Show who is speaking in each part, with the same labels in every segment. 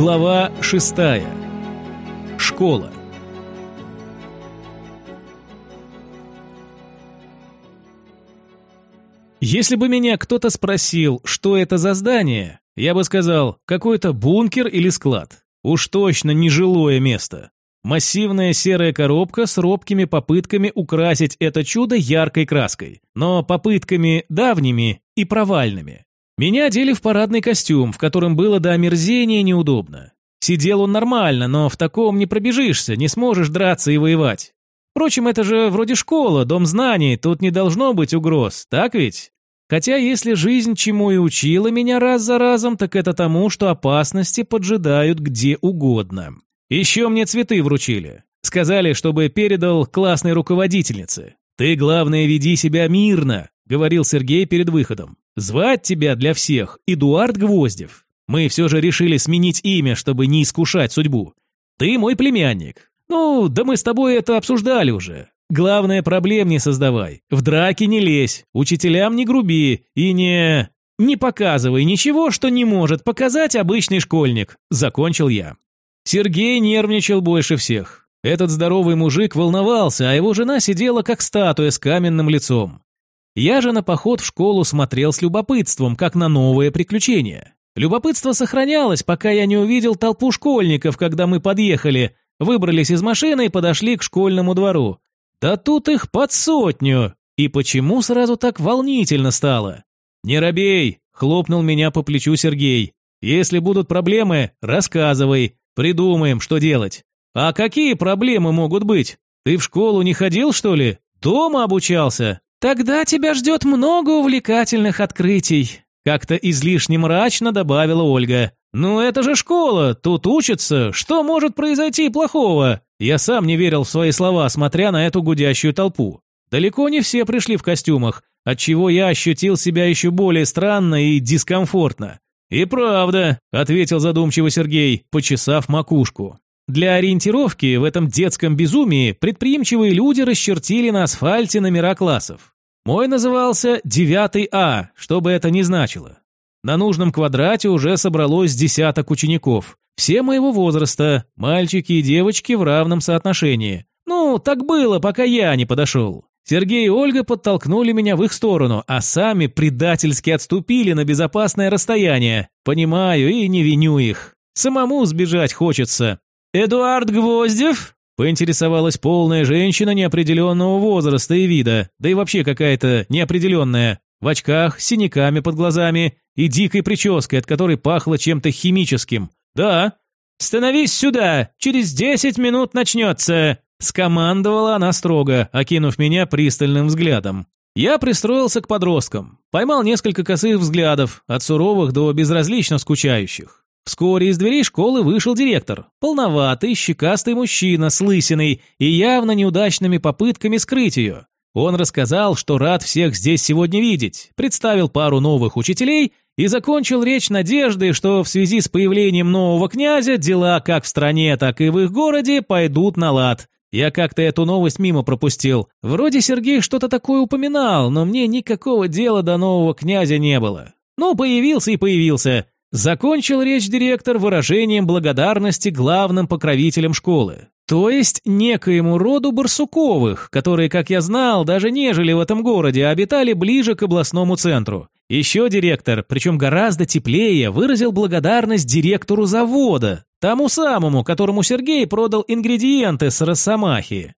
Speaker 1: Глава шестая. Школа. Если бы меня кто-то спросил, что это за здание, я бы сказал, какой-то бункер или склад. Уж точно не жилое место. Массивная серая коробка с робкими попытками украсить это чудо яркой краской, но попытками давними и провальными. Меня одели в парадный костюм, в котором было до омерзения неудобно. Сидел он нормально, но в таком не пробежишься, не сможешь драться и воевать. Впрочем, это же вроде школа, дом знаний, тут не должно быть угроз, так ведь? Хотя если жизнь чему и учила меня раз за разом, так это тому, что опасности поджидают где угодно. Еще мне цветы вручили. Сказали, чтобы передал классной руководительнице. «Ты, главное, веди себя мирно», — говорил Сергей перед выходом. «Звать тебя для всех Эдуард Гвоздев. Мы все же решили сменить имя, чтобы не искушать судьбу. Ты мой племянник. Ну, да мы с тобой это обсуждали уже. Главное, проблем не создавай. В драке не лезь, учителям не груби и не... Не показывай ничего, что не может показать обычный школьник», — закончил я. Сергей нервничал больше всех. Этот здоровый мужик волновался, а его жена сидела как статуя с каменным лицом. Я же на поход в школу смотрел с любопытством, как на новое приключение. Любопытство сохранялось, пока я не увидел толпу школьников, когда мы подъехали, выбрались из машины и подошли к школьному двору. Да тут их под сотню! И почему сразу так волнительно стало? «Не робей!» – хлопнул меня по плечу Сергей. «Если будут проблемы, рассказывай, придумаем, что делать». «А какие проблемы могут быть? Ты в школу не ходил, что ли? Дома обучался?» «Тогда тебя ждет много увлекательных открытий», как-то излишне мрачно добавила Ольга. «Ну это же школа, тут учатся, что может произойти плохого?» Я сам не верил в свои слова, смотря на эту гудящую толпу. Далеко не все пришли в костюмах, отчего я ощутил себя еще более странно и дискомфортно. «И правда», — ответил задумчиво Сергей, почесав макушку. Для ориентировки в этом детском безумии предприимчивые люди расчертили на асфальте номера классов. Мой назывался 9 А, что бы это ни значило. На нужном квадрате уже собралось десяток учеников. Все моего возраста, мальчики и девочки в равном соотношении. Ну, так было, пока я не подошел. Сергей и Ольга подтолкнули меня в их сторону, а сами предательски отступили на безопасное расстояние. Понимаю и не виню их. Самому сбежать хочется. «Эдуард Гвоздев?» Поинтересовалась полная женщина неопределенного возраста и вида, да и вообще какая-то неопределенная, в очках, с синяками под глазами и дикой прической, от которой пахло чем-то химическим. «Да». «Становись сюда, через десять минут начнется», скомандовала она строго, окинув меня пристальным взглядом. Я пристроился к подросткам, поймал несколько косых взглядов, от суровых до безразлично скучающих. Вскоре из дверей школы вышел директор. Полноватый, щекастый мужчина с лысиной и явно неудачными попытками скрыть ее. Он рассказал, что рад всех здесь сегодня видеть, представил пару новых учителей и закончил речь надеждой, что в связи с появлением нового князя дела как в стране, так и в их городе пойдут на лад. Я как-то эту новость мимо пропустил. Вроде Сергей что-то такое упоминал, но мне никакого дела до нового князя не было. Ну, появился и появился. Закончил речь директор выражением благодарности главным покровителям школы. То есть некоему роду Барсуковых, которые, как я знал, даже не жили в этом городе, а обитали ближе к областному центру. Еще директор, причем гораздо теплее, выразил благодарность директору завода, тому самому, которому Сергей продал ингредиенты с Росомахи.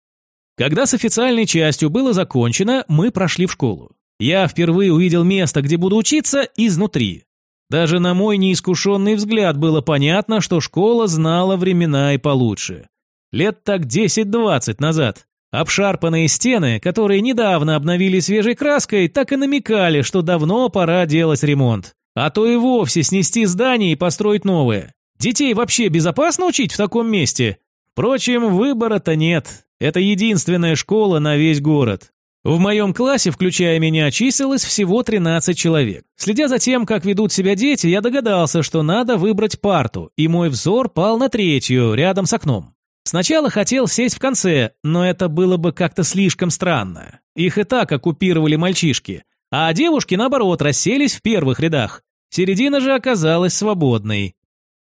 Speaker 1: Когда с официальной частью было закончено, мы прошли в школу. Я впервые увидел место, где буду учиться, изнутри. Даже на мой неискушенный взгляд было понятно, что школа знала времена и получше. Лет так 10-20 назад. Обшарпанные стены, которые недавно обновили свежей краской, так и намекали, что давно пора делать ремонт. А то и вовсе снести здание и построить новое. Детей вообще безопасно учить в таком месте? Впрочем, выбора-то нет. Это единственная школа на весь город. В моем классе, включая меня, числилось всего 13 человек. Следя за тем, как ведут себя дети, я догадался, что надо выбрать парту, и мой взор пал на третью, рядом с окном. Сначала хотел сесть в конце, но это было бы как-то слишком странно. Их и так оккупировали мальчишки, а девушки, наоборот, расселись в первых рядах. Середина же оказалась свободной.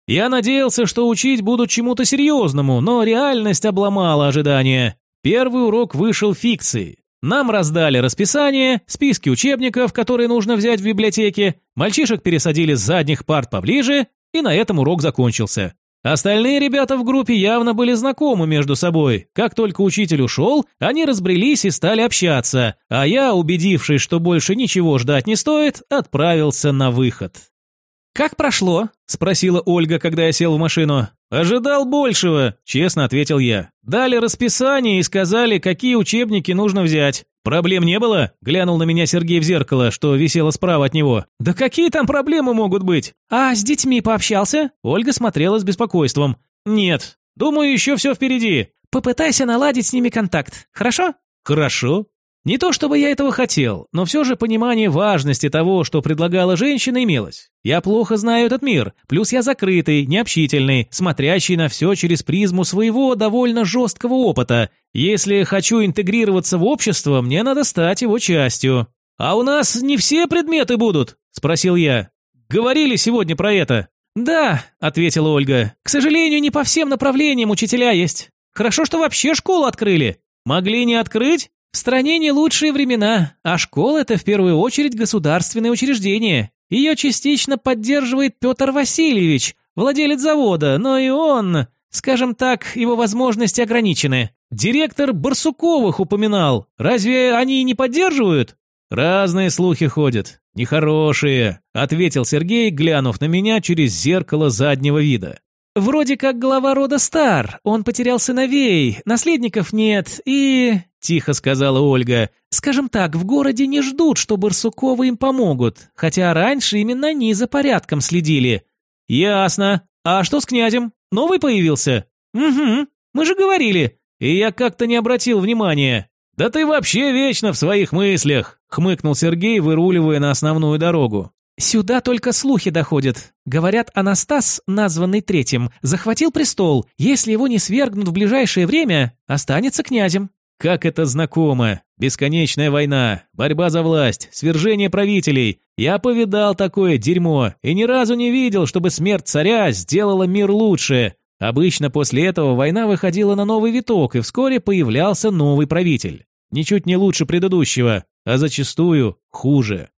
Speaker 1: Я надеялся, что учить будут чему-то серьезному, но реальность обломала ожидания. Первый урок вышел фикцией. Нам раздали расписание, списки учебников, которые нужно взять в библиотеке, мальчишек пересадили с задних парт поближе, и на этом урок закончился. Остальные ребята в группе явно были знакомы между собой. Как только учитель ушел, они разбрелись и стали общаться, а я, убедившись, что больше ничего ждать не стоит, отправился на выход. «Как прошло?» – спросила Ольга, когда я сел в машину. «Ожидал большего», – честно ответил я. «Дали расписание и сказали, какие учебники нужно взять. Проблем не было?» – глянул на меня Сергей в зеркало, что висело справа от него. «Да какие там проблемы могут быть?» «А с детьми пообщался?» Ольга смотрела с беспокойством. «Нет. Думаю, еще все впереди». «Попытайся наладить с ними контакт, хорошо?» «Хорошо», не то чтобы я этого хотел, но все же понимание важности того, что предлагала женщина, имелось. Я плохо знаю этот мир, плюс я закрытый, необщительный, смотрящий на все через призму своего довольно жесткого опыта. Если хочу интегрироваться в общество, мне надо стать его частью. «А у нас не все предметы будут?» – спросил я. «Говорили сегодня про это». «Да», – ответила Ольга. «К сожалению, не по всем направлениям учителя есть. Хорошо, что вообще школу открыли. Могли не открыть? В стране не лучшие времена, а школа – это в первую очередь государственное учреждение. Ее частично поддерживает Петр Васильевич, владелец завода, но и он, скажем так, его возможности ограничены. Директор Барсуковых упоминал. Разве они не поддерживают? Разные слухи ходят. Нехорошие, ответил Сергей, глянув на меня через зеркало заднего вида. Вроде как глава рода стар, он потерял сыновей, наследников нет и тихо сказала Ольга. «Скажем так, в городе не ждут, что Барсуковы им помогут, хотя раньше именно они за порядком следили». «Ясно. А что с князем? Новый появился?» «Угу. Мы же говорили. И я как-то не обратил внимания». «Да ты вообще вечно в своих мыслях», — хмыкнул Сергей, выруливая на основную дорогу. «Сюда только слухи доходят. Говорят, Анастас, названный третьим, захватил престол. Если его не свергнут в ближайшее время, останется князем. Как это знакомо! Бесконечная война, борьба за власть, свержение правителей. Я повидал такое дерьмо и ни разу не видел, чтобы смерть царя сделала мир лучше. Обычно после этого война выходила на новый виток, и вскоре появлялся новый правитель. Ничуть не лучше предыдущего, а зачастую хуже.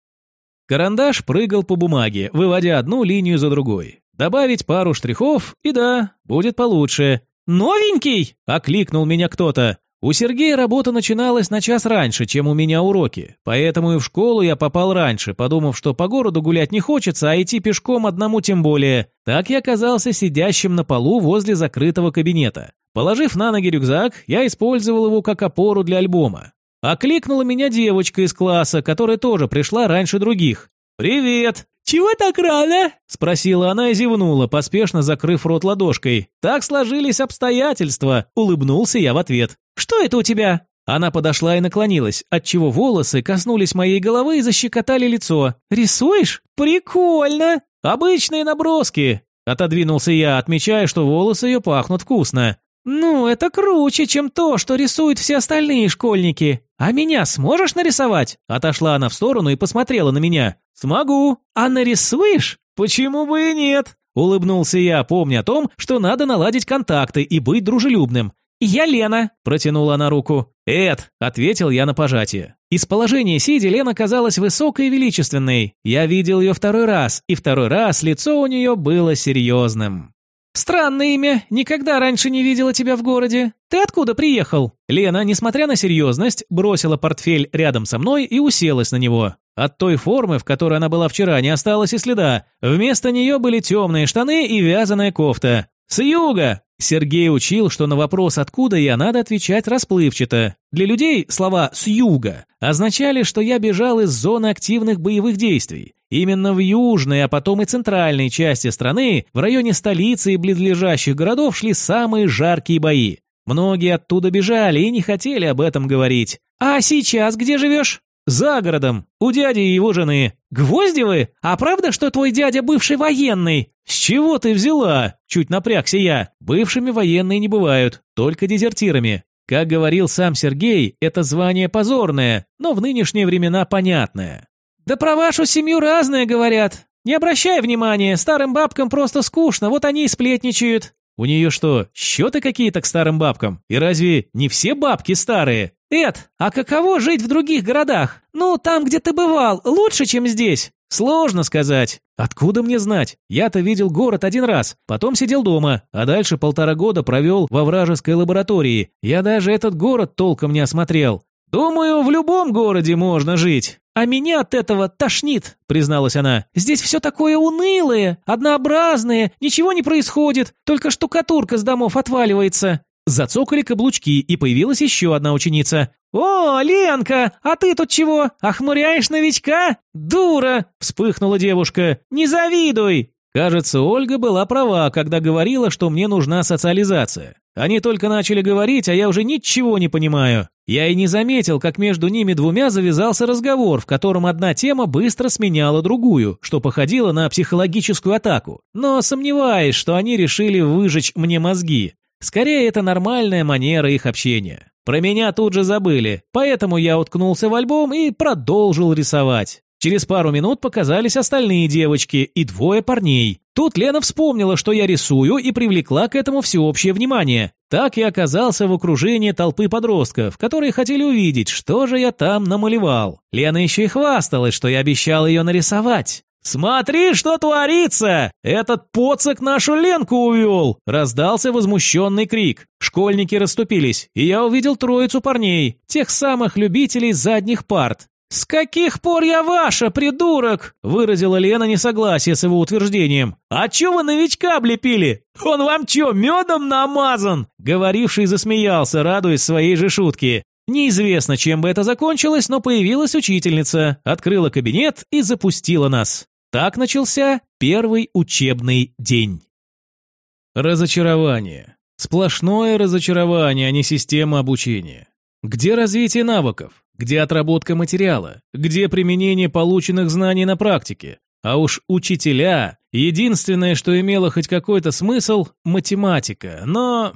Speaker 1: Карандаш прыгал по бумаге, выводя одну линию за другой. Добавить пару штрихов, и да, будет получше. «Новенький!» – окликнул меня кто-то. У Сергея работа начиналась на час раньше, чем у меня уроки, поэтому и в школу я попал раньше, подумав, что по городу гулять не хочется, а идти пешком одному тем более. Так я оказался сидящим на полу возле закрытого кабинета. Положив на ноги рюкзак, я использовал его как опору для альбома. Окликнула меня девочка из класса, которая тоже пришла раньше других. «Привет!» «Чего так рано?» – спросила она и зевнула, поспешно закрыв рот ладошкой. «Так сложились обстоятельства», – улыбнулся я в ответ. «Что это у тебя?» Она подошла и наклонилась, отчего волосы коснулись моей головы и защекотали лицо. «Рисуешь? Прикольно! Обычные наброски!» Отодвинулся я, отмечая, что волосы ее пахнут вкусно. «Ну, это круче, чем то, что рисуют все остальные школьники. А меня сможешь нарисовать?» Отошла она в сторону и посмотрела на меня. «Смогу. А нарисуешь? Почему бы и нет?» Улыбнулся я, помня о том, что надо наладить контакты и быть дружелюбным. «Я Лена», – протянула она руку. «Эд», – ответил я на пожатие. Из положения сидя Лена казалась высокой и величественной. Я видел ее второй раз, и второй раз лицо у нее было серьезным. «Странное имя. Никогда раньше не видела тебя в городе. Ты откуда приехал?» Лена, несмотря на серьезность, бросила портфель рядом со мной и уселась на него. От той формы, в которой она была вчера, не осталось и следа. Вместо нее были темные штаны и вязаная кофта. «С юга!» Сергей учил, что на вопрос «откуда я» надо отвечать расплывчато. Для людей слова «с юга» означали, что я бежал из зоны активных боевых действий. Именно в южной, а потом и центральной части страны, в районе столицы и близлежащих городов шли самые жаркие бои. Многие оттуда бежали и не хотели об этом говорить. «А сейчас где живешь?» «За городом, у дяди и его жены». «Гвоздевы? А правда, что твой дядя бывший военный?» «С чего ты взяла?» Чуть напрягся я. Бывшими военные не бывают, только дезертирами. Как говорил сам Сергей, это звание позорное, но в нынешние времена понятное. «Да про вашу семью разное говорят.
Speaker 2: Не обращай внимания, старым бабкам просто скучно, вот они и сплетничают».
Speaker 1: «У нее что, счеты какие-то к старым бабкам? И разве не все бабки старые?»
Speaker 2: «Эд, а каково жить в других городах? Ну, там, где ты бывал, лучше, чем здесь?»
Speaker 1: Сложно сказать. Откуда мне знать? Я-то видел город один раз, потом сидел дома, а дальше полтора года провел во вражеской лаборатории. Я даже этот город толком не осмотрел. Думаю, в любом городе можно жить.
Speaker 2: А меня от этого тошнит, призналась она. Здесь все такое унылое, однообразное, ничего не происходит, только штукатурка с домов отваливается.
Speaker 1: Зацокали каблучки, и появилась еще одна ученица.
Speaker 2: «О, Ленка, а ты тут чего, охмуряешь новичка? Дура!» – вспыхнула девушка. «Не завидуй!»
Speaker 1: Кажется, Ольга была права, когда говорила, что мне нужна социализация. Они только начали говорить, а я уже ничего не понимаю. Я и не заметил, как между ними двумя завязался разговор, в котором одна тема быстро сменяла другую, что походило на психологическую атаку. Но сомневаюсь, что они решили выжечь мне мозги. Скорее, это нормальная манера их общения. Про меня тут же забыли, поэтому я уткнулся в альбом и продолжил рисовать. Через пару минут показались остальные девочки и двое парней. Тут Лена вспомнила, что я рисую, и привлекла к этому всеобщее внимание. Так я оказался в окружении толпы подростков, которые хотели увидеть, что же я там намалевал. Лена еще и хвасталась, что я обещал ее нарисовать. «Смотри, что творится! Этот поцик нашу Ленку увел!» Раздался возмущенный крик. Школьники расступились, и я увидел троицу парней, тех самых любителей задних парт. «С каких пор я ваша, придурок?» – выразила Лена несогласие с его утверждением. «А чё вы новичка облепили? Он вам чё, медом намазан?» Говоривший засмеялся, радуясь своей же шутке. Неизвестно, чем бы это закончилось, но появилась учительница, открыла кабинет и запустила нас. Так начался первый учебный день. Разочарование. Сплошное разочарование, а не система обучения. Где развитие навыков? Где отработка материала? Где применение полученных знаний на практике? А уж учителя, единственное, что имело хоть какой-то смысл – математика, но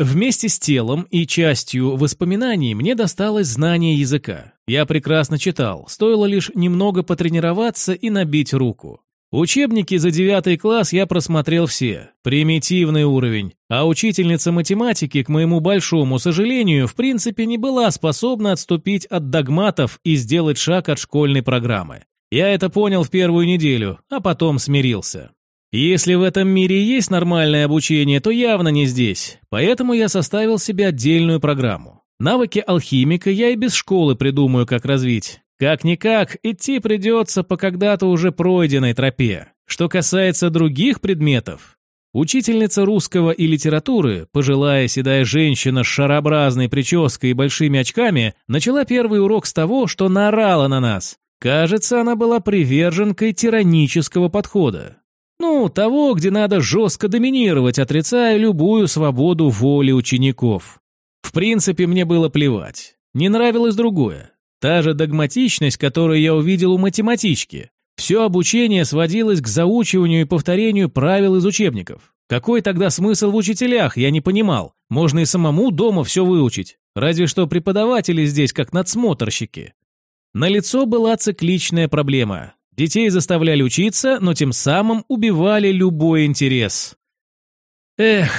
Speaker 1: Вместе с телом и частью воспоминаний мне досталось знание языка. Я прекрасно читал, стоило лишь немного потренироваться и набить руку. Учебники за девятый класс я просмотрел все, примитивный уровень, а учительница математики, к моему большому сожалению, в принципе не была способна отступить от догматов и сделать шаг от школьной программы. Я это понял в первую неделю, а потом смирился. Если в этом мире есть нормальное обучение, то явно не здесь, поэтому я составил себе отдельную программу. Навыки алхимика я и без школы придумаю, как развить. Как-никак, идти придется по когда-то уже пройденной тропе. Что касается других предметов, Учительница русского и литературы, пожилая седая женщина с шарообразной прической и большими очками, начала первый урок с того, что наорала на нас. Кажется, она была приверженкой тиранического подхода. Ну, того, где надо жестко доминировать, отрицая любую свободу воли учеников. В принципе, мне было плевать. Не нравилось другое. Та же догматичность, которую я увидел у математички. Все обучение сводилось к заучиванию и повторению правил из учебников. Какой тогда смысл в учителях, я не понимал. Можно и самому дома все выучить. Разве что преподаватели здесь как надсмотрщики. На лицо была цикличная проблема. Детей заставляли учиться, но тем самым убивали любой интерес. Эх.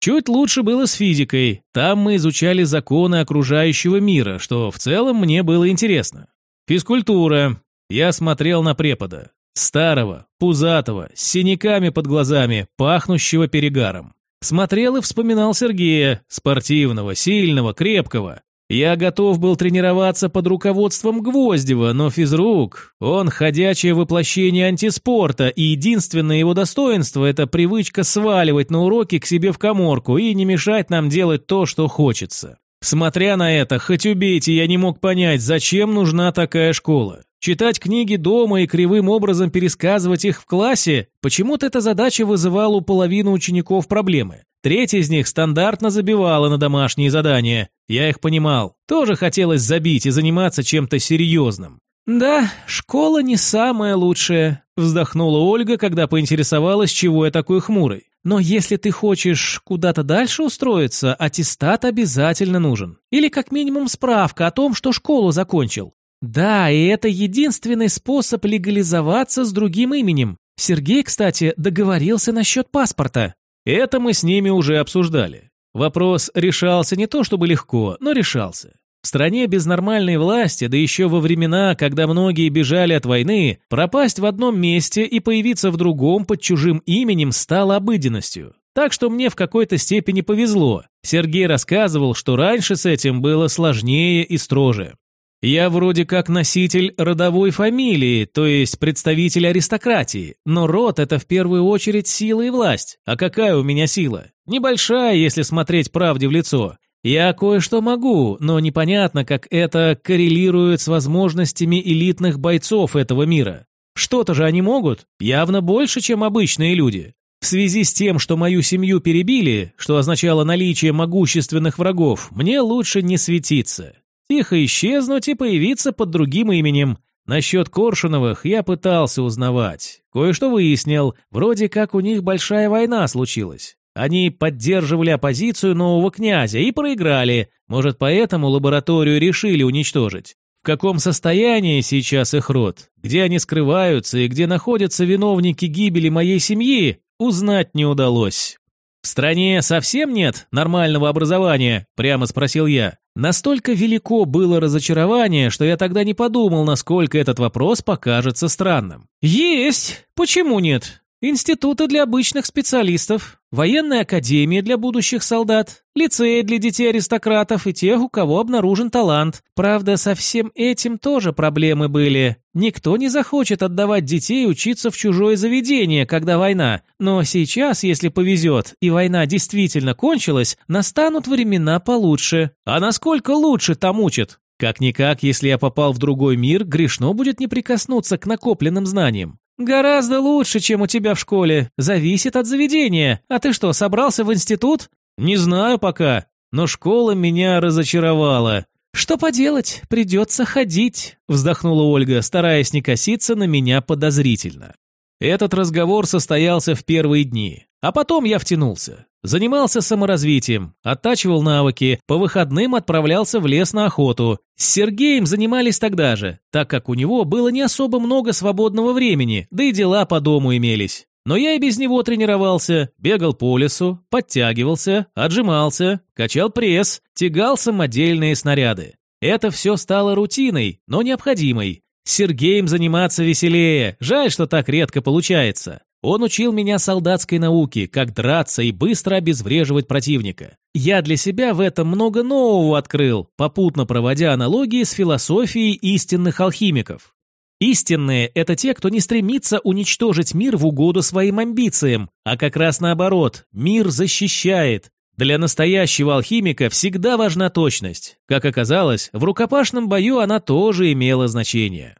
Speaker 1: Чуть лучше было с физикой. Там мы изучали законы окружающего мира, что в целом мне было интересно. Физкультура. Я смотрел на препода. Старого, пузатого, с синяками под глазами, пахнущего перегаром. Смотрел и вспоминал Сергея, спортивного, сильного, крепкого. Я готов был тренироваться под руководством Гвоздева, но физрук, он ходячее воплощение антиспорта, и единственное его достоинство – это привычка сваливать на уроки к себе в коморку и не мешать нам делать то, что хочется. Смотря на это, хоть убейте, я не мог понять, зачем нужна такая школа. Читать книги дома и кривым образом пересказывать их в классе, почему-то эта задача вызывала у половины учеников проблемы. Треть из них стандартно забивала на домашние задания. Я их понимал. Тоже хотелось забить и заниматься чем-то серьезным. «Да, школа не самая лучшая», – вздохнула Ольга, когда поинтересовалась, чего я такой хмурый. «Но если ты хочешь куда-то дальше устроиться, аттестат обязательно нужен. Или как минимум справка о том, что школу закончил.
Speaker 2: Да, и это единственный способ легализоваться с другим именем. Сергей, кстати, договорился насчет паспорта.
Speaker 1: Это мы с ними уже обсуждали. Вопрос решался не то чтобы легко, но решался. В стране без нормальной власти, да еще во времена, когда многие бежали от войны, пропасть в одном месте и появиться в другом под чужим именем стало обыденностью. Так что мне в какой-то степени повезло. Сергей рассказывал, что раньше с этим было сложнее и строже. Я вроде как носитель родовой фамилии, то есть представитель аристократии, но род – это в первую очередь сила и власть. А какая у меня сила? Небольшая, если смотреть правде в лицо. Я кое-что могу, но непонятно, как это коррелирует с возможностями элитных бойцов этого мира. Что-то же они могут, явно больше, чем обычные люди. В связи с тем, что мою семью перебили, что означало наличие могущественных врагов, мне лучше не светиться. Тихо исчезнуть и появиться под другим именем. Насчет Коршуновых я пытался узнавать. Кое-что выяснил, вроде как у них большая война случилась. Они поддерживали оппозицию нового князя и проиграли. Может, поэтому лабораторию решили уничтожить. В каком состоянии сейчас их род? Где они скрываются и где находятся виновники гибели моей семьи? Узнать не удалось. «В стране совсем нет нормального образования?» – прямо спросил я. Настолько велико было разочарование, что я тогда не подумал, насколько этот вопрос покажется странным. «Есть! Почему нет? Институты для обычных специалистов, военная академия для будущих солдат, лицеи для детей аристократов и тех, у кого обнаружен талант. Правда, со всем этим тоже проблемы были. Никто не захочет отдавать детей учиться в чужое заведение, когда война. Но сейчас, если повезет, и война действительно кончилась, настанут времена получше. А насколько лучше там учат? Как-никак, если я попал в другой мир, грешно будет не прикоснуться к накопленным знаниям. «Гораздо лучше, чем у тебя в школе. Зависит от заведения. А ты что, собрался в институт?» «Не знаю пока, но школа меня разочаровала». «Что поделать, придется ходить», – вздохнула Ольга, стараясь не коситься на меня подозрительно. Этот разговор состоялся в первые дни, а потом я втянулся. Занимался саморазвитием, оттачивал навыки, по выходным отправлялся в лес на охоту. С Сергеем занимались тогда же, так как у него было не особо много свободного времени, да и дела по дому имелись. Но я и без него тренировался, бегал по лесу, подтягивался, отжимался, качал пресс, тягал самодельные снаряды. Это все стало рутиной, но необходимой. С Сергеем заниматься веселее, жаль, что так редко получается. Он учил меня солдатской науке, как драться и быстро обезвреживать противника. Я для себя в этом много нового открыл, попутно проводя аналогии с философией истинных алхимиков. Истинные – это те, кто не стремится уничтожить мир в угоду своим амбициям, а как раз наоборот, мир защищает. Для настоящего алхимика всегда важна точность. Как оказалось, в рукопашном бою она тоже имела значение.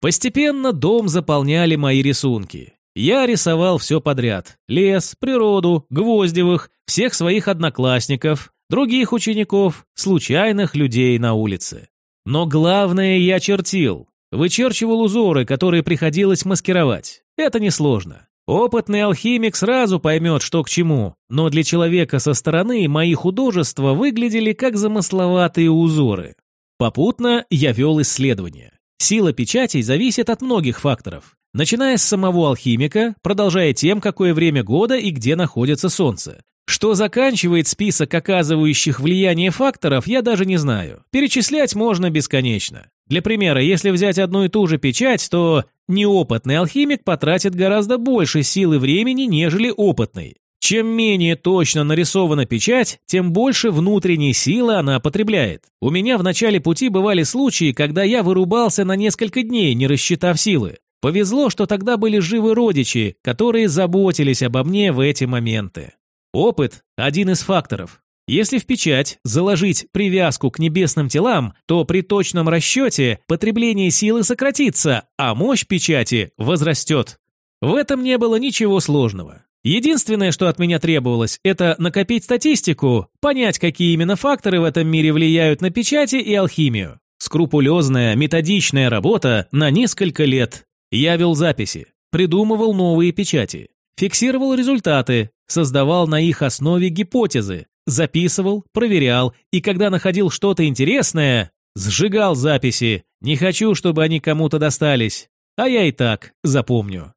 Speaker 1: Постепенно дом заполняли мои рисунки. Я рисовал все подряд. Лес, природу, Гвоздевых, всех своих одноклассников, других учеников, случайных людей на улице. Но главное я чертил. Вычерчивал узоры, которые приходилось маскировать. Это несложно. Опытный алхимик сразу поймет, что к чему, но для человека со стороны мои художества выглядели как замысловатые узоры. Попутно я вел исследования. Сила печатей зависит от многих факторов. Начиная с самого алхимика, продолжая тем, какое время года и где находится Солнце. Что заканчивает список оказывающих влияние факторов, я даже не знаю. Перечислять можно бесконечно. Для примера, если взять одну и ту же печать, то неопытный алхимик потратит гораздо больше сил и времени, нежели опытный. Чем менее точно нарисована печать, тем больше внутренней силы она потребляет. У меня в начале пути бывали случаи, когда я вырубался на несколько дней, не рассчитав силы. Повезло, что тогда были живы родичи, которые заботились обо мне в эти моменты. Опыт – один из факторов. Если в печать заложить привязку к небесным телам, то при точном расчете потребление силы сократится, а мощь печати возрастет. В этом не было ничего сложного. Единственное, что от меня требовалось, это накопить статистику, понять, какие именно факторы в этом мире влияют на печати и алхимию. Скрупулезная, методичная работа на несколько лет я вел записи, придумывал новые печати, фиксировал результаты, создавал на их основе гипотезы, записывал, проверял, и когда находил что-то интересное, Сжигал записи. Не хочу, чтобы они кому-то достались. А я и так запомню.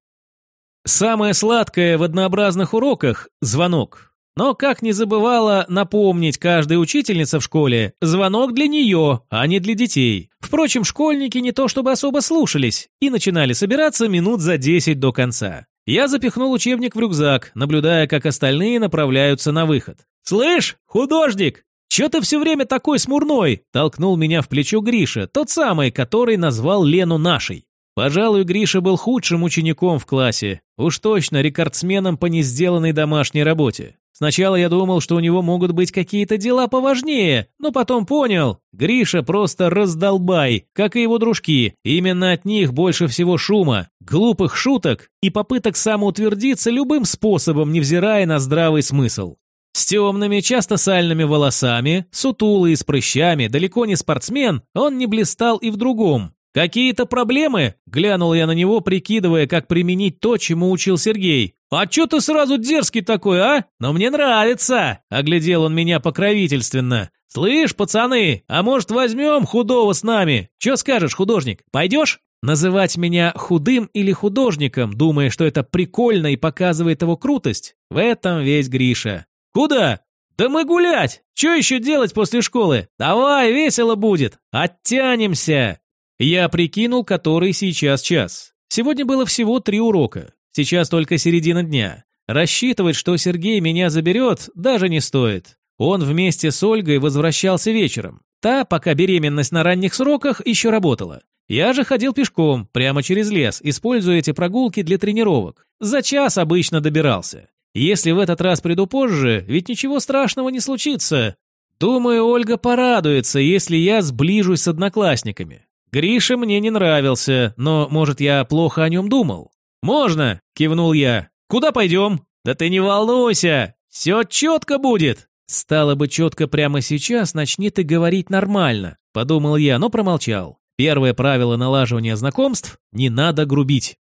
Speaker 1: Самое сладкое в однообразных уроках – звонок. Но, как не забывала напомнить каждая учительница в школе, звонок для нее, а не для детей. Впрочем, школьники не то чтобы особо слушались и начинали собираться минут за 10 до конца. Я запихнул учебник в рюкзак, наблюдая, как остальные направляются на выход. «Слышь, художник, чё ты все время такой смурной?» Толкнул меня в плечо Гриша, тот самый, который назвал Лену нашей. Пожалуй, Гриша был худшим учеником в классе, уж точно рекордсменом по несделанной домашней работе. Сначала я думал, что у него могут быть какие-то дела поважнее, но потом понял, Гриша просто раздолбай, как и его дружки. Именно от них больше всего шума, глупых шуток и попыток самоутвердиться любым способом, невзирая на здравый смысл. С темными, часто сальными волосами, сутулый и с прыщами, далеко не спортсмен, он не блистал и в другом. «Какие-то проблемы?» – глянул я на него, прикидывая, как применить то, чему учил Сергей. «А чё ты сразу дерзкий такой, а? Но мне нравится!» – оглядел он меня покровительственно. «Слышь, пацаны, а может возьмем худого с нами? Чё скажешь, художник, пойдешь?» Называть меня худым или художником, думая, что это прикольно и показывает его крутость, в этом весь Гриша. «Куда?» «Да мы гулять! Чё еще делать после школы? Давай, весело будет! Оттянемся!» Я прикинул, который сейчас час. Сегодня было всего три урока. Сейчас только середина дня. Рассчитывать, что Сергей меня заберет, даже не стоит. Он вместе с Ольгой возвращался вечером. Та, пока беременность на ранних сроках, еще работала. Я же ходил пешком, прямо через лес, используя эти прогулки для тренировок. За час обычно добирался. Если в этот раз приду позже, ведь ничего страшного не случится. Думаю, Ольга порадуется, если я сближусь с одноклассниками. Гриша мне не нравился, но, может, я плохо о нем думал. «Можно!» – кивнул я. «Куда пойдем?» «Да ты не волнуйся! Все четко будет!» «Стало бы четко прямо сейчас, начни ты говорить нормально», – подумал я, но промолчал. Первое правило налаживания знакомств – не надо грубить.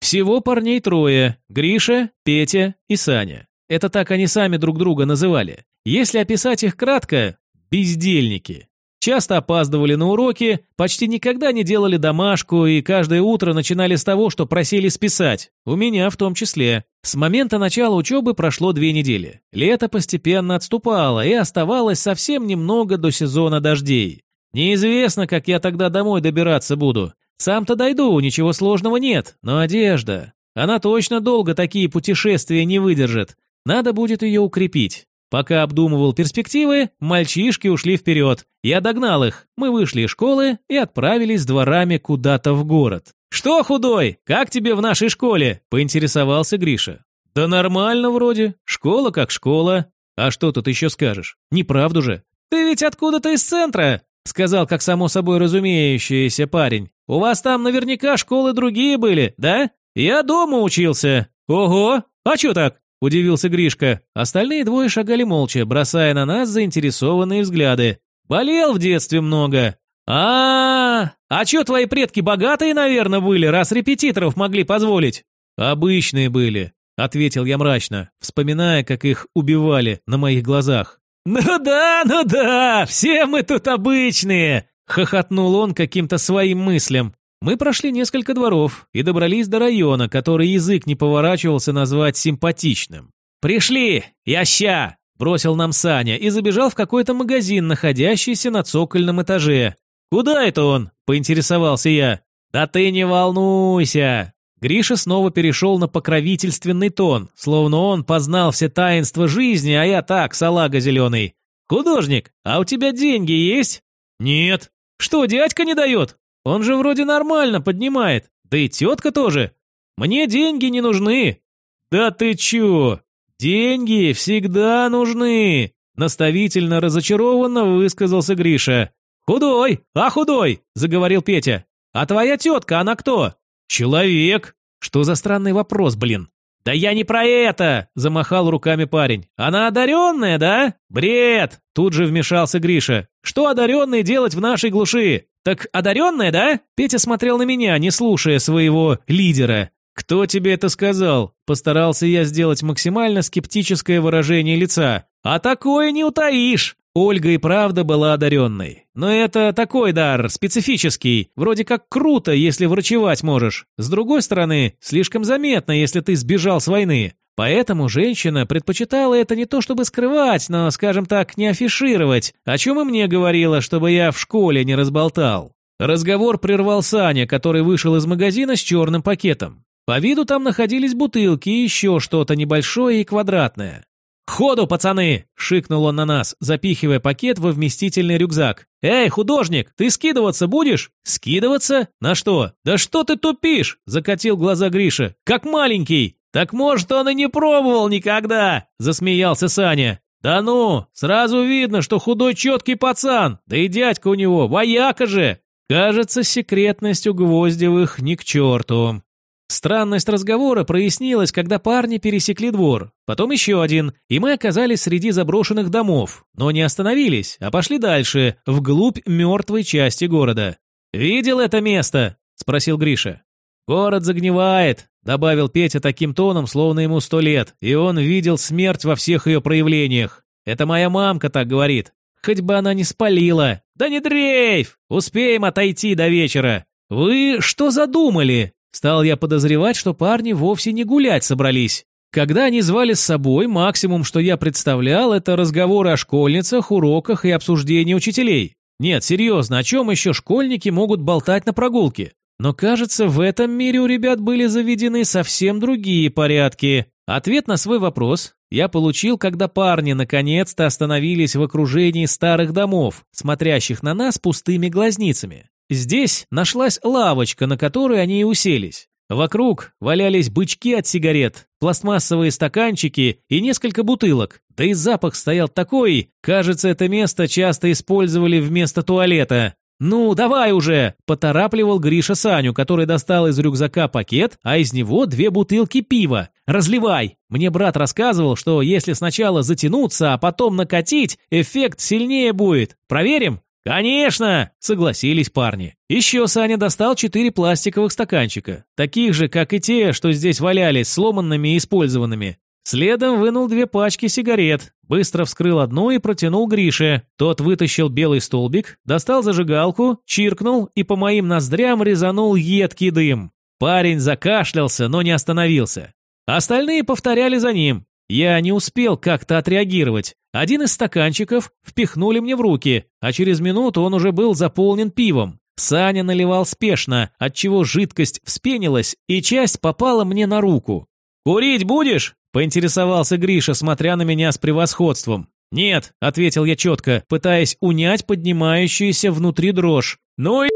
Speaker 1: Всего парней трое – Гриша, Петя и Саня. Это так они сами друг друга называли. Если описать их кратко – бездельники. Часто опаздывали на уроки, почти никогда не делали домашку и каждое утро начинали с того, что просили списать. У меня в том числе. С момента начала учебы прошло две недели. Лето постепенно отступало и оставалось совсем немного до сезона дождей. Неизвестно, как я тогда домой добираться буду. Сам-то дойду, ничего сложного нет, но одежда. Она точно долго такие путешествия не выдержит. Надо будет ее укрепить. Пока обдумывал перспективы, мальчишки ушли вперед. Я догнал их. Мы вышли из школы и отправились дворами куда-то в город. «Что, худой, как тебе в нашей школе?» – поинтересовался Гриша. «Да нормально вроде. Школа как школа. А что тут еще скажешь? Неправду же. Ты ведь откуда-то из центра?» – сказал, как само собой разумеющийся парень. «У вас там наверняка школы другие были, да? Я дома учился. Ого, а что так? Удивился Гришка. Остальные двое шагали молча, бросая на нас заинтересованные взгляды. Болел в детстве много. А, -а, -а, а чё твои предки богатые, наверное, были, раз репетиторов могли позволить? Обычные были, ответил я мрачно, вспоминая, как их убивали на моих глазах. Ну да, ну да, все мы тут обычные, хохотнул он каким-то своим мыслям. Мы прошли несколько дворов и добрались до района, который язык не поворачивался назвать симпатичным. «Пришли! Я ща!» – бросил нам Саня и забежал в какой-то магазин, находящийся на цокольном этаже. «Куда это он?» – поинтересовался я. «Да ты не волнуйся!» Гриша снова перешел на покровительственный тон, словно он познал все таинства жизни, а я так, салага зеленый. «Художник, а у тебя деньги есть?» «Нет». «Что, дядька не дает?» Он же вроде нормально поднимает, да и тетка тоже. Мне деньги не нужны». «Да ты чё? Деньги всегда нужны!» Наставительно разочарованно высказался Гриша. «Худой, а худой!» – заговорил Петя. «А твоя тетка, она кто?» «Человек!» «Что за странный вопрос, блин?» «Да я не про это!» – замахал руками парень. «Она одаренная, да?» «Бред!» – тут же вмешался Гриша. «Что одаренные делать в нашей глуши? «Так одаренная, да?» Петя смотрел на меня, не слушая своего лидера. «Кто тебе это сказал?» Постарался я сделать максимально скептическое выражение лица. «А такое не утаишь!» Ольга и правда была одаренной. Но это такой дар, специфический. Вроде как круто, если врачевать можешь. С другой стороны, слишком заметно, если ты сбежал с войны. Поэтому женщина предпочитала это не то чтобы скрывать, но, скажем так, не афишировать, о чем и мне говорила, чтобы я в школе не разболтал. Разговор прервал Саня, который вышел из магазина с черным пакетом. По виду там находились бутылки и еще что-то небольшое и квадратное. «Ходу, пацаны!» – шикнул он на нас, запихивая пакет во вместительный рюкзак. «Эй, художник, ты скидываться будешь?» «Скидываться? На что?» «Да что ты тупишь?» – закатил глаза Гриша. «Как маленький!» «Так может, он и не пробовал никогда!» – засмеялся Саня. «Да ну, сразу видно, что худой четкий пацан, да и дядька у него, вояка же!» Кажется, секретность у Гвоздевых ни к черту. Странность разговора прояснилась, когда парни пересекли двор, потом еще один, и мы оказались среди заброшенных домов, но не остановились, а пошли дальше, вглубь мертвой части города. «Видел это место?» – спросил Гриша. «Город загнивает», – добавил Петя таким тоном, словно ему сто лет, и он видел смерть во всех ее проявлениях. «Это моя мамка так говорит. Хоть бы она не спалила. Да не дрейф! Успеем отойти до вечера. Вы что задумали?» Стал я подозревать, что парни вовсе не гулять собрались. Когда они звали с собой, максимум, что я представлял, это разговоры о школьницах, уроках и обсуждении учителей. Нет, серьезно, о чем еще школьники могут болтать на прогулке? Но кажется, в этом мире у ребят были заведены совсем другие порядки. Ответ на свой вопрос я получил, когда парни наконец-то остановились в окружении старых домов, смотрящих на нас пустыми глазницами. Здесь нашлась лавочка, на которой они и уселись. Вокруг валялись бычки от сигарет, пластмассовые стаканчики и несколько бутылок. Да и запах стоял такой, кажется, это место часто использовали вместо туалета. «Ну, давай уже!» – поторапливал Гриша Саню, который достал из рюкзака пакет, а из него две бутылки пива. «Разливай!» Мне брат рассказывал, что если сначала затянуться, а потом накатить, эффект сильнее будет. Проверим? «Конечно!» – согласились парни. Еще Саня достал четыре пластиковых стаканчика, таких же, как и те, что здесь валялись, сломанными и использованными. Следом вынул две пачки сигарет, быстро вскрыл одну и протянул Грише. Тот вытащил белый столбик, достал зажигалку, чиркнул и по моим ноздрям резанул едкий дым. Парень закашлялся, но не остановился. Остальные повторяли за ним. Я не успел как-то отреагировать. Один из стаканчиков впихнули мне в руки, а через минуту он уже был заполнен пивом. Саня наливал спешно, отчего жидкость вспенилась, и часть попала мне на руку. «Курить будешь?» – поинтересовался Гриша, смотря на меня с превосходством. «Нет», – ответил я четко, пытаясь унять поднимающуюся внутри дрожь. «Ну и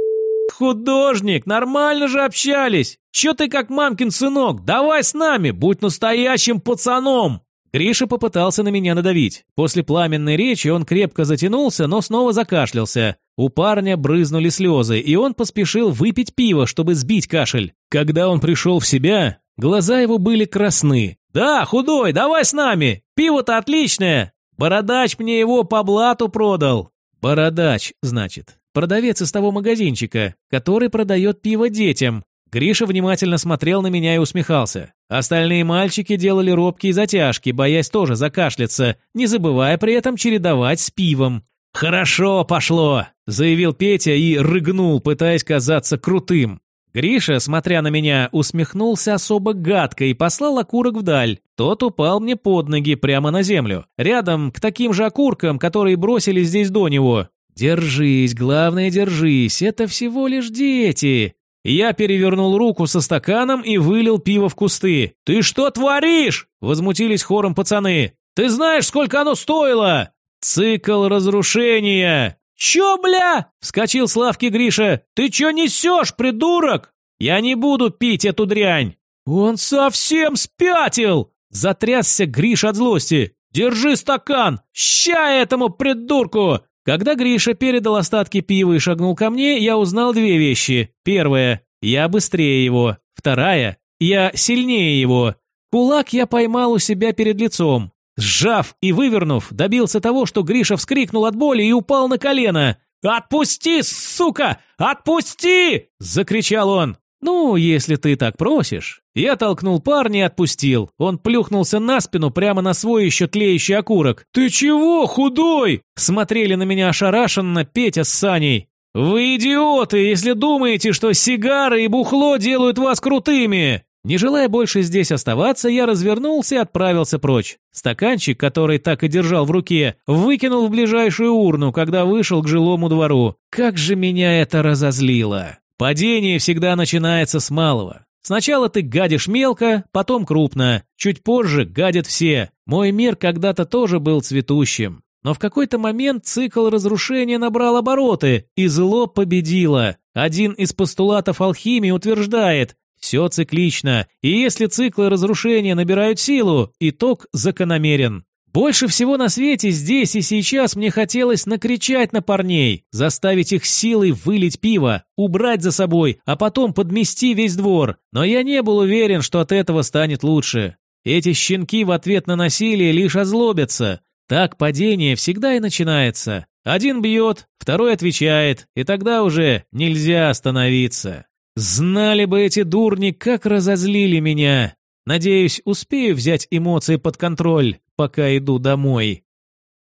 Speaker 1: художник, нормально же общались! Че ты как мамкин сынок? Давай с нами, будь настоящим пацаном!» Гриша попытался на меня надавить. После пламенной речи он крепко затянулся, но снова закашлялся. У парня брызнули слезы, и он поспешил выпить пиво, чтобы сбить кашель. Когда он пришел в себя, глаза его были красны. «Да, худой, давай с нами! Пиво-то отличное! Бородач мне его по блату продал!» «Бородач, значит. Продавец из того магазинчика, который продает пиво детям. Гриша внимательно смотрел на меня и усмехался. Остальные мальчики делали робкие затяжки, боясь тоже закашляться, не забывая при этом чередовать с пивом. «Хорошо пошло!» – заявил Петя и рыгнул, пытаясь казаться крутым. Гриша, смотря на меня, усмехнулся особо гадко и послал окурок вдаль. Тот упал мне под ноги прямо на землю, рядом к таким же окуркам, которые бросили здесь до него. «Держись, главное, держись, это всего лишь дети!» Я перевернул руку со стаканом и вылил пиво в кусты. «Ты что творишь?» – возмутились хором пацаны. «Ты знаешь, сколько оно стоило?» «Цикл разрушения!» «Чё, бля?» – вскочил Славки Гриша. «Ты чё несешь, придурок?» «Я не буду пить эту дрянь!» «Он совсем спятил!» – затрясся Гриша от злости. «Держи стакан! Ща этому придурку! Когда Гриша передал остатки пива и шагнул ко мне, я узнал две вещи. Первая – я быстрее его. Вторая – я сильнее его. Кулак я поймал у себя перед лицом. Сжав и вывернув, добился того, что Гриша вскрикнул от боли и упал на колено. «Отпусти, сука! Отпусти!» – закричал он. «Ну, если ты так просишь». Я толкнул парня и отпустил. Он плюхнулся на спину прямо на свой еще тлеющий окурок. «Ты чего, худой?» Смотрели на меня ошарашенно Петя с Саней. «Вы идиоты, если думаете, что сигары и бухло делают вас крутыми!» Не желая больше здесь оставаться, я развернулся и отправился прочь. Стаканчик, который так и держал в руке, выкинул в ближайшую урну, когда вышел к жилому двору. Как же меня это разозлило! Падение всегда начинается с малого. Сначала ты гадишь мелко, потом крупно. Чуть позже гадят все. Мой мир когда-то тоже был цветущим. Но в какой-то момент цикл разрушения набрал обороты, и зло победило. Один из постулатов алхимии утверждает, все циклично, и если циклы разрушения набирают силу, итог закономерен. Больше всего на свете здесь и сейчас мне хотелось накричать на парней, заставить их силой вылить пиво, убрать за собой, а потом подмести весь двор. Но я не был уверен, что от этого станет лучше. Эти щенки в ответ на насилие лишь озлобятся. Так падение всегда и начинается. Один бьет, второй отвечает, и тогда уже нельзя остановиться. Знали бы эти дурни, как разозлили меня. Надеюсь, успею взять эмоции под контроль, пока иду домой.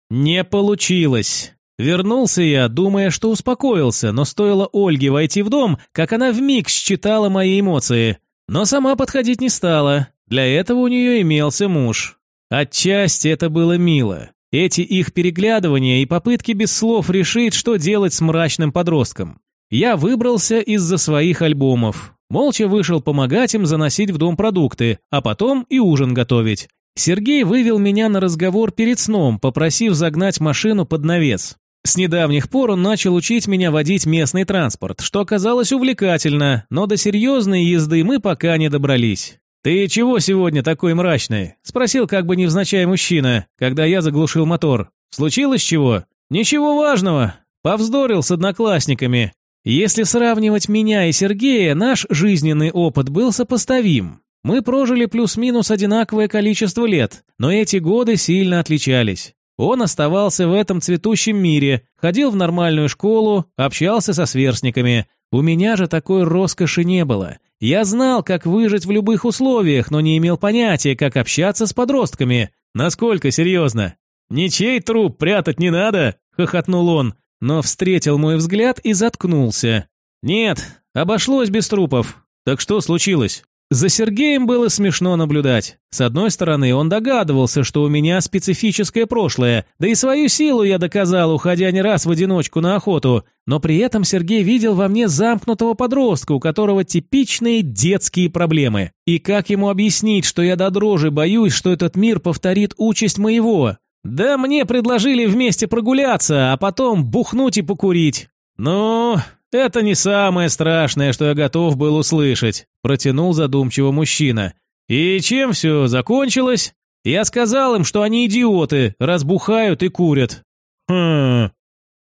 Speaker 1: Не получилось. Вернулся я, думая, что успокоился, но стоило Ольге войти в дом, как она вмиг считала мои эмоции. Но сама подходить не стала. Для этого у нее имелся муж. Отчасти это было мило. Эти их переглядывания и попытки без слов решить, что делать с мрачным подростком. Я выбрался из-за своих альбомов. Молча вышел помогать им заносить в дом продукты, а потом и ужин готовить. Сергей вывел меня на разговор перед сном, попросив загнать машину под навес. С недавних пор он начал учить меня водить местный транспорт, что оказалось увлекательно, но до серьезной езды мы пока не добрались. «Ты чего сегодня такой мрачный?» – спросил как бы невзначай мужчина, когда я заглушил мотор. «Случилось чего?» «Ничего важного. Повздорил с одноклассниками. Если сравнивать меня и Сергея, наш жизненный опыт был сопоставим. Мы прожили плюс-минус одинаковое количество лет, но эти годы сильно отличались. Он оставался в этом цветущем мире, ходил в нормальную школу, общался со сверстниками. У меня же такой роскоши не было. Я знал, как выжить в любых условиях, но не имел понятия, как общаться с подростками. Насколько серьезно? «Ничей труп прятать не надо?» – хохотнул он но встретил мой взгляд и заткнулся. «Нет, обошлось без трупов. Так что случилось?» За Сергеем было смешно наблюдать. С одной стороны, он догадывался, что у меня специфическое прошлое, да и свою силу я доказал, уходя не раз в одиночку на охоту, но при этом Сергей видел во мне замкнутого подростка, у которого типичные детские проблемы. И как ему объяснить, что я до дрожи боюсь, что этот мир повторит участь моего? Да мне предложили вместе прогуляться, а потом бухнуть и покурить. Ну, это не самое страшное, что я готов был услышать, протянул задумчиво мужчина. И чем все закончилось? Я сказал им, что они идиоты, разбухают и курят. Хм.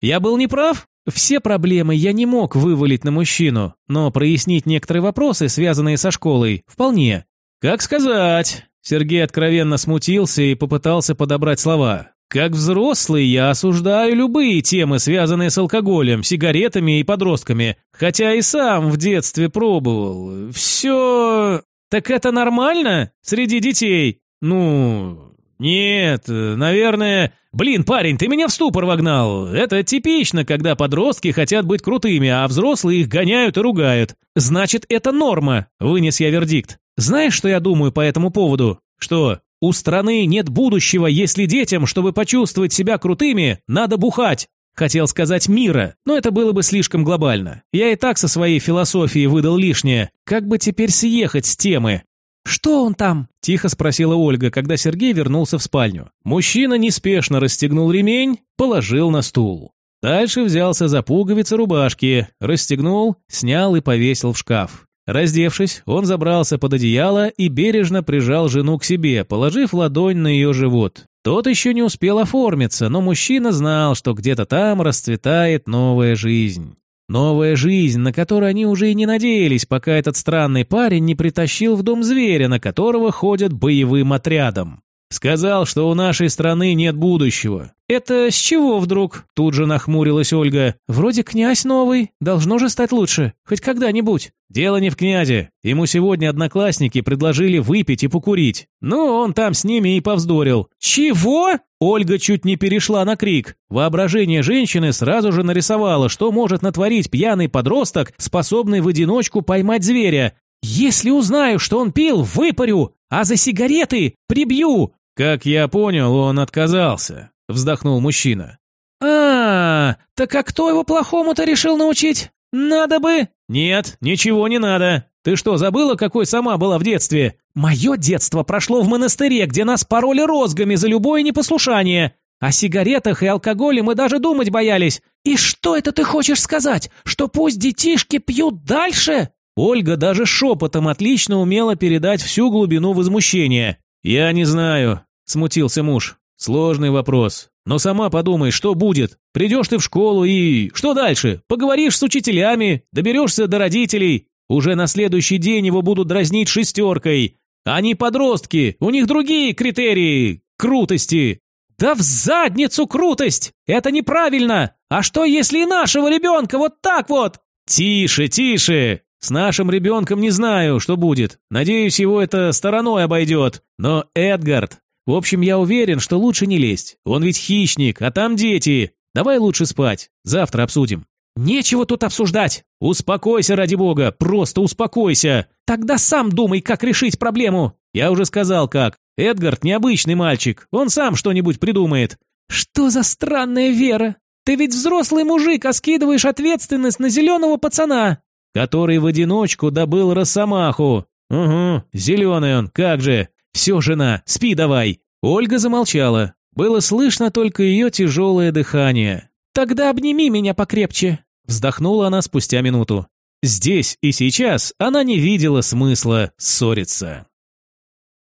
Speaker 1: Я был неправ? Все проблемы я не мог вывалить на мужчину, но прояснить некоторые вопросы, связанные со школой, вполне. Как сказать? Сергей откровенно смутился и попытался подобрать слова. Как взрослый я осуждаю любые темы, связанные с алкоголем, сигаретами и подростками, хотя и сам в детстве пробовал. Все... Так это нормально среди детей? Ну, нет, наверное... Блин, парень, ты меня в ступор вогнал. Это типично, когда подростки хотят быть крутыми, а взрослые их гоняют и ругают. Значит, это норма, вынес я вердикт. Знаешь, что я думаю по этому поводу? Что, у страны нет будущего, если детям, чтобы почувствовать себя крутыми, надо бухать. Хотел сказать мира, но это было бы слишком глобально. Я и так со своей философией выдал лишнее. Как бы теперь съехать с темы? «Что он там?» – тихо спросила Ольга, когда Сергей вернулся в спальню. Мужчина неспешно расстегнул ремень, положил на стул. Дальше взялся за пуговицы рубашки, расстегнул, снял и повесил в шкаф. Раздевшись, он забрался под одеяло и бережно прижал жену к себе, положив ладонь на ее живот. Тот еще не успел оформиться, но мужчина знал, что где-то там расцветает новая жизнь. Новая жизнь, на которую они уже и не надеялись, пока этот странный парень не притащил в дом зверя, на которого ходят боевым отрядом. Сказал, что у нашей страны нет будущего.
Speaker 2: Это с чего вдруг? Тут же нахмурилась Ольга. Вроде князь новый, должно же стать лучше, хоть когда-нибудь.
Speaker 1: Дело не в князе. Ему сегодня одноклассники предложили выпить и покурить. Ну, он там с ними и повздорил.
Speaker 2: Чего?
Speaker 1: Ольга чуть не перешла на крик. Воображение женщины сразу же нарисовало, что может натворить пьяный подросток, способный в одиночку поймать зверя.
Speaker 2: «Если узнаю, что он пил, выпарю, а за сигареты прибью!»
Speaker 1: «Как я понял, он отказался», — вздохнул мужчина.
Speaker 2: а, -а, -а так а кто его плохому-то решил научить? Надо бы...»
Speaker 1: «Нет, ничего не надо. Ты что, забыла, какой сама была в детстве?»
Speaker 2: «Мое детство прошло в монастыре, где нас пороли розгами за любое непослушание. О сигаретах и алкоголе мы даже думать боялись. И что это ты хочешь сказать? Что пусть детишки пьют дальше?»
Speaker 1: Ольга даже шепотом отлично умела передать всю глубину возмущения. «Я не знаю», – смутился муж. «Сложный вопрос. Но сама подумай, что будет. Придешь ты в школу и... Что дальше? Поговоришь с учителями, доберешься до родителей. Уже на следующий день его будут дразнить шестеркой. Они подростки, у них другие критерии крутости.
Speaker 2: Да в задницу крутость! Это неправильно! А что, если и нашего ребенка вот так вот?
Speaker 1: Тише, тише! С нашим ребенком не знаю, что будет. Надеюсь, его это стороной обойдет. Но Эдгард... В общем, я уверен, что лучше не лезть. Он ведь хищник, а там дети. Давай лучше спать. Завтра обсудим».
Speaker 2: «Нечего тут обсуждать!»
Speaker 1: «Успокойся, ради бога, просто успокойся!»
Speaker 2: «Тогда сам думай, как решить проблему!»
Speaker 1: «Я уже сказал, как. Эдгард необычный мальчик, он сам что-нибудь придумает».
Speaker 2: «Что за странная вера? Ты ведь взрослый мужик, а скидываешь ответственность на зеленого пацана!»
Speaker 1: который в одиночку добыл росомаху. Угу, зеленый он, как же. Все, жена, спи давай. Ольга замолчала. Было слышно только ее тяжелое дыхание.
Speaker 2: «Тогда обними меня покрепче», –
Speaker 1: вздохнула она спустя минуту. Здесь и сейчас она не видела смысла ссориться.